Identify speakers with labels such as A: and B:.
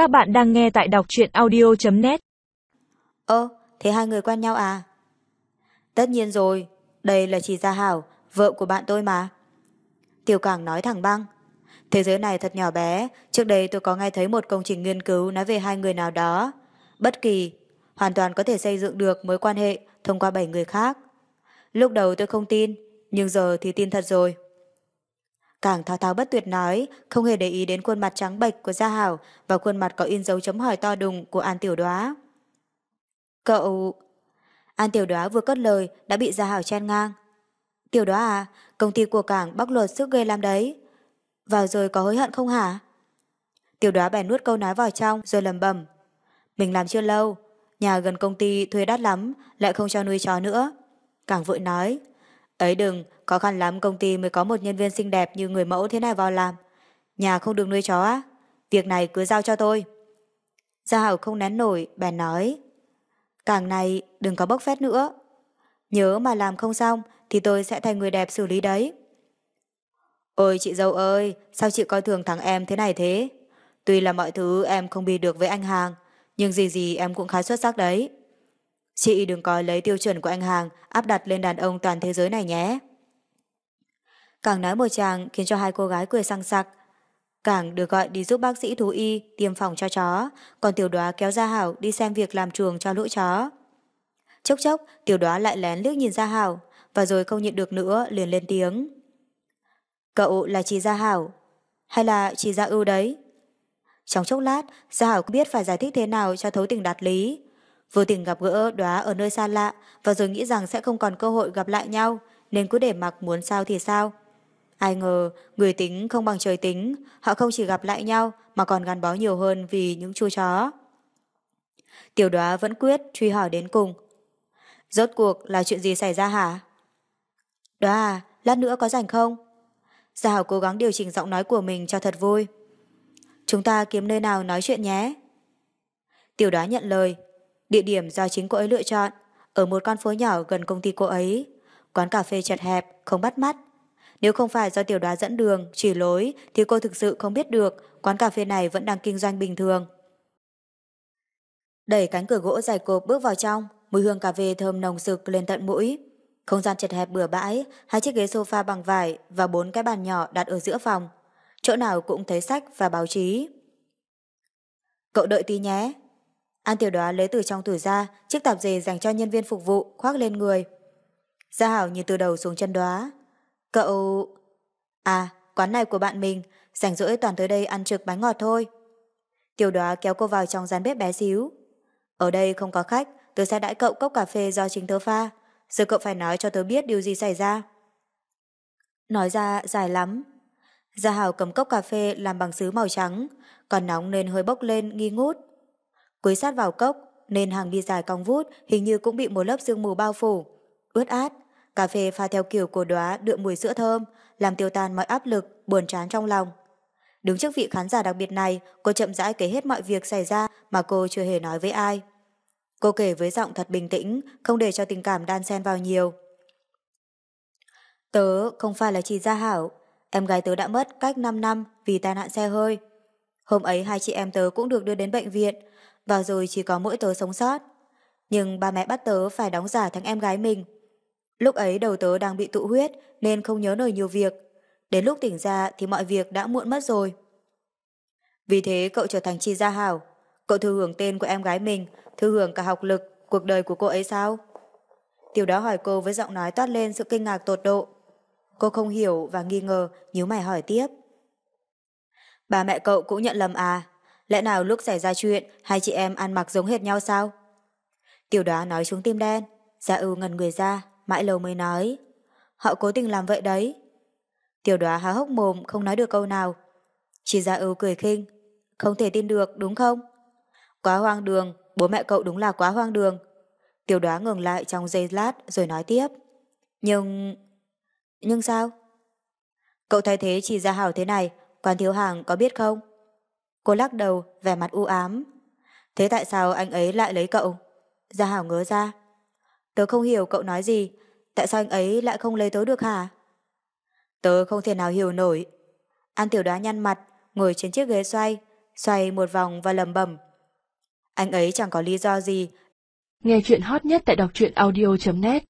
A: Các bạn đang nghe tại đọc truyện audio.net
B: Ơ, thế hai người quen nhau à? Tất nhiên rồi, đây là chị Gia Hảo, vợ của bạn tôi mà. Tiểu Cảng nói thẳng băng. Thế giới này thật nhỏ bé, trước đây tôi có nghe thấy một công trình nghiên cứu nói về hai người nào đó. Bất kỳ, hoàn toàn có thể xây dựng được mối quan hệ thông qua bảy người khác. Lúc đầu tôi không tin, nhưng giờ thì tin thật rồi. Càng thao thao bất tuyệt nói, không hề để ý đến khuôn mặt trắng bệch của Gia Hảo và khuôn mặt có in dấu chấm hỏi to đùng của An Tiểu Đoá. Cậu... An Tiểu Đoá vừa cất lời đã bị Gia Hảo chen ngang. Tiểu Đoá à, công ty của cảng bóc lột sức ghê làm đấy. Vào rồi có hối hận không hả? Tiểu Đoá bèn nuốt câu nói vào trong rồi lầm bầm. Mình làm chưa lâu, nhà gần công ty thuê đắt lắm, lại không cho nuôi chó nữa. Cảng vội nói, ấy đừng, khó khăn lắm công ty mới có một nhân viên xinh đẹp như người mẫu thế này vào làm. Nhà không được nuôi chó á, việc này cứ giao cho tôi. Gia Hảo không nén nổi, bèn nói, càng này đừng có bốc phét nữa. Nhớ mà làm không xong thì tôi sẽ thành người đẹp xử lý đấy. Ôi chị dâu ơi, sao chị coi thường thằng em thế này thế? Tuy là mọi thứ em không bị được với anh Hàng, nhưng gì gì em cũng khá xuất sắc đấy. Chị đừng coi lấy tiêu chuẩn của anh Hàng áp đặt lên đàn ông toàn thế giới này nhé. Càng nói một chàng khiến cho hai cô gái cười sang sặc. Càng được gọi đi giúp bác sĩ thú y tiêm phòng cho chó, còn tiểu đoá kéo ra Hảo đi xem việc làm chuồng cho lũ chó. Chốc chốc, tiểu đoá lại lén lướt nhìn ra Hảo, và rồi không nhịn được nữa liền lên tiếng. Cậu là chị Gia Hảo, hay là chị Gia Ưu đấy? Trong chốc lát, Gia Hảo biết phải giải thích thế nào cho thấu tình đạt lý. Vô tình gặp gỡ đóa ở nơi xa lạ và rồi nghĩ rằng sẽ không còn cơ hội gặp lại nhau, nên cứ để mặc muốn sao thì sao. Ai ngờ, người tính không bằng trời tính, họ không chỉ gặp lại nhau mà còn gắn bó nhiều hơn vì những chú chó. Tiểu đoá vẫn quyết truy hỏi đến cùng. Rốt cuộc là chuyện gì xảy ra hả? Đoá à, lát nữa có rảnh không? Gia Hảo cố gắng điều chỉnh giọng nói của mình cho thật vui. Chúng ta kiếm nơi nào nói chuyện nhé. Tiểu đoá nhận lời. Địa điểm do chính cô ấy lựa chọn, ở một con phố nhỏ gần công ty cô ấy. Quán cà phê chật hẹp, không bắt mắt. Nếu không phải do tiểu đoá dẫn đường, chỉ lối, thì cô thực sự không biết được quán cà phê này vẫn đang kinh doanh bình thường. Đẩy cánh cửa gỗ dài cộp bước vào trong, mùi hương cà phê thơm nồng sực lên tận mũi. Không gian chật hẹp bừa bãi, hai chiếc ghế sofa bằng vải và bốn cái bàn nhỏ đặt ở giữa phòng. Chỗ nào cũng thấy sách và báo chí. Cậu đợi tí nhé. An tiểu đoá lấy từ trong tủ ra chiếc tạp dề dành cho nhân viên phục vụ khoác lên người. Gia Hảo nhìn từ đầu xuống chân đoá. Cậu... À, quán này của bạn mình, rảnh rỗi toàn tới đây ăn trực bánh ngọt thôi. Tiểu đoá kéo cô vào trong gian bếp bé xíu. Ở đây không có khách, tôi sẽ đãi cậu cốc cà phê do chính tớ pha. Giờ cậu phải nói cho tớ biết điều gì xảy ra. Nói ra dài lắm. Gia Hảo cầm cốc cà phê làm bằng sứ màu trắng, còn nóng nên hơi bốc lên nghi ngút. Quấy sát vào cốc, nên hàng đi dài cong vút hình như cũng bị một lớp sương mù bao phủ. Ướt át, cà phê pha theo kiểu cổ đóa đượm mùi sữa thơm, làm tiêu tan mọi áp lực, buồn chán trong lòng. Đứng trước vị khán giả đặc biệt này, cô chậm rãi kể hết mọi việc xảy ra mà cô chưa hề nói với ai. Cô kể với giọng thật bình tĩnh, không để cho tình cảm đan xen vào nhiều. Tớ không phải là chị Gia Hảo, em gái tớ đã mất cách 5 năm vì tai nạn xe hơi. Hôm ấy hai chị em tớ cũng được đưa đến bệnh viện, và rồi chỉ có mỗi tớ sống sót. Nhưng ba mẹ bắt tớ phải đóng giả thằng em gái mình. Lúc ấy đầu tớ đang bị tụ huyết nên không nhớ nổi nhiều việc. Đến lúc tỉnh ra thì mọi việc đã muộn mất rồi. Vì thế cậu trở thành Chi Gia Hảo. Cậu thư hưởng tên của em gái mình, thư hưởng cả học lực, cuộc đời của cô ấy sao? Tiểu đó hỏi cô với giọng nói toát lên sự kinh ngạc tột độ. Cô không hiểu và nghi ngờ, nhíu mày hỏi tiếp. Bà mẹ cậu cũng nhận lầm à? Lẽ nào lúc xảy ra chuyện, hai chị em ăn mặc giống hệt nhau sao? Tiểu đoá nói xuống tim đen. Gia ưu ngần người ra, mãi lâu mới nói. Họ cố tình làm vậy đấy. Tiểu đoá há hốc mồm, không nói được câu nào. Chỉ Gia ưu cười khinh. Không thể tin được, đúng không? Quá hoang đường, bố mẹ cậu đúng là quá hoang đường. Tiểu đoá ngừng lại trong giây lát rồi nói tiếp. Nhưng... Nhưng sao? Cậu thay thế chỉ ra hảo thế này, quan thiếu hàng có biết không? Cô lắc đầu, vẻ mặt u ám. Thế tại sao anh ấy lại lấy cậu? Gia Hảo ngớ ra. Tớ không hiểu cậu nói gì, tại sao anh ấy lại không lấy tớ được hả? Tớ không thể nào hiểu nổi. An tiểu đoá nhăn mặt, ngồi trên chiếc ghế xoay, xoay một vòng và lầm bầm. Anh ấy chẳng có lý do gì.
A: Nghe chuyện hot nhất tại đọc truyện audio.net